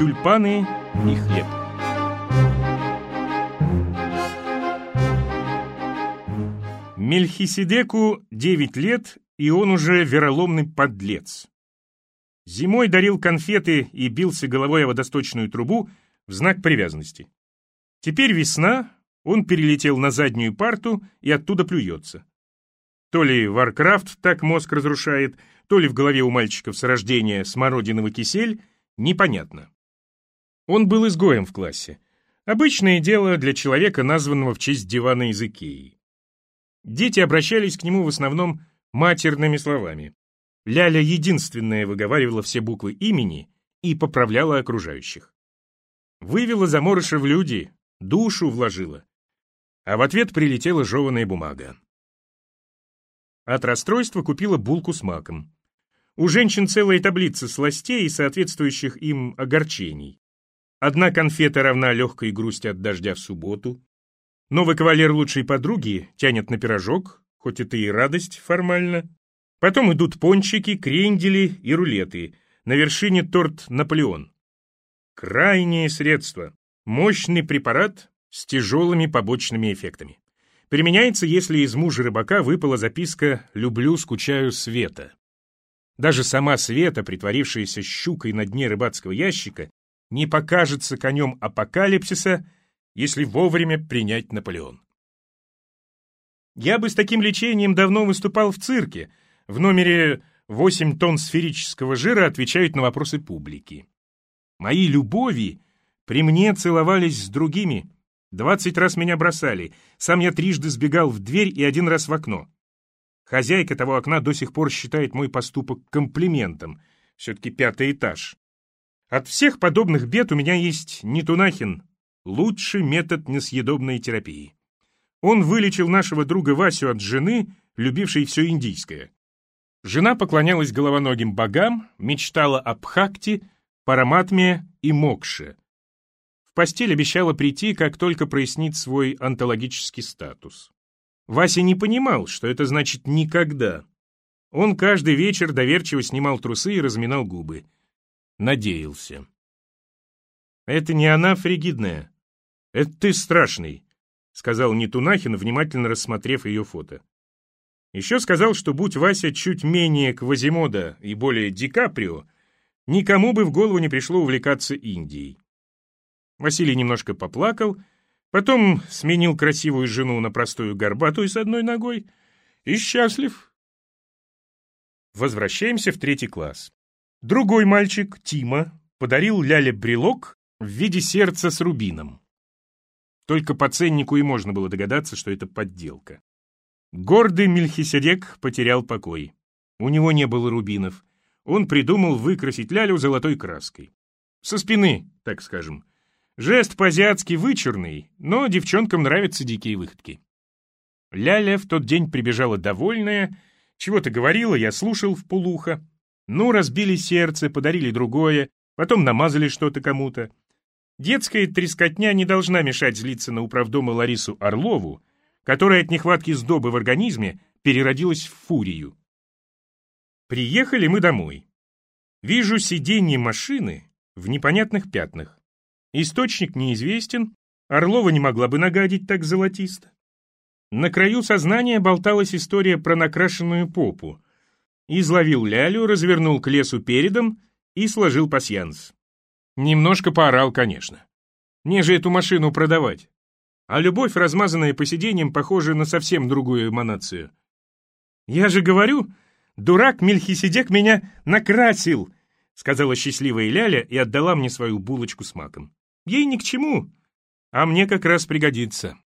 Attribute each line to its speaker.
Speaker 1: тюльпаны и хлеб. Мельхиседеку 9 лет, и он уже вероломный подлец. Зимой дарил конфеты и бился головой о водосточную трубу в знак привязанности. Теперь весна, он перелетел на заднюю парту и оттуда плюется. То ли Warcraft так мозг разрушает, то ли в голове у мальчиков с рождения смородиновый кисель, непонятно. Он был изгоем в классе. Обычное дело для человека, названного в честь дивана из Икеи. Дети обращались к нему в основном матерными словами. Ляля единственная выговаривала все буквы имени и поправляла окружающих. Вывела заморыша в люди, душу вложила. А в ответ прилетела жеваная бумага. От расстройства купила булку с маком. У женщин целая таблица сластей и соответствующих им огорчений. Одна конфета равна легкой грусти от дождя в субботу. Новый кавалер лучшей подруги тянет на пирожок, хоть это и радость формально. Потом идут пончики, крендели и рулеты. На вершине торт «Наполеон». Крайнее средство. Мощный препарат с тяжелыми побочными эффектами. Применяется, если из мужа рыбака выпала записка «Люблю, скучаю, Света». Даже сама Света, притворившаяся щукой на дне рыбацкого ящика, не покажется конем апокалипсиса, если вовремя принять Наполеон. Я бы с таким лечением давно выступал в цирке. В номере «8 тонн сферического жира» отвечают на вопросы публики. Мои любови при мне целовались с другими, Двадцать раз меня бросали. Сам я трижды сбегал в дверь и один раз в окно. Хозяйка того окна до сих пор считает мой поступок комплиментом. Все-таки пятый этаж. От всех подобных бед у меня есть Нитунахин, лучший метод несъедобной терапии. Он вылечил нашего друга Васю от жены, любившей все индийское. Жена поклонялась головоногим богам, мечтала о Бхакти, Параматме и Мокше, в постель обещала прийти, как только прояснит свой онтологический статус. Вася не понимал, что это значит «никогда». Он каждый вечер доверчиво снимал трусы и разминал губы. Надеялся. «Это не она фригидная. Это ты страшный», — сказал Нетунахин, внимательно рассмотрев ее фото. Еще сказал, что будь Вася чуть менее Квазимода и более Ди Каприо, никому бы в голову не пришло увлекаться Индией. Василий немножко поплакал, потом сменил красивую жену на простую горбатую с одной ногой и счастлив. Возвращаемся в третий класс. Другой мальчик, Тима, подарил Ляле брелок в виде сердца с рубином. Только по ценнику и можно было догадаться, что это подделка. Гордый Мельхиседек потерял покой. У него не было рубинов. Он придумал выкрасить Лялю золотой краской. Со спины, так скажем. Жест по-азиатски вычурный, но девчонкам нравятся дикие выходки. Ляля в тот день прибежала довольная, чего-то говорила, я слушал в полухо. Ну, разбили сердце, подарили другое, потом намазали что-то кому-то. Детская трескотня не должна мешать злиться на управдома Ларису Орлову, которая от нехватки сдобы в организме переродилась в фурию. Приехали мы домой. Вижу сиденье машины в непонятных пятнах. Источник неизвестен, Орлова не могла бы нагадить так золотисто. На краю сознания болталась история про накрашенную попу. Изловил лялю, развернул к лесу передом и сложил пасьянс. Немножко поорал, конечно. Мне же эту машину продавать. А любовь, размазанная по сиденьям, похожа на совсем другую эманацию. Я же говорю, дурак Мельхиседек меня накрасил, сказала счастливая Ляля и отдала мне свою булочку с маком. Ей ни к чему, а мне как раз пригодится.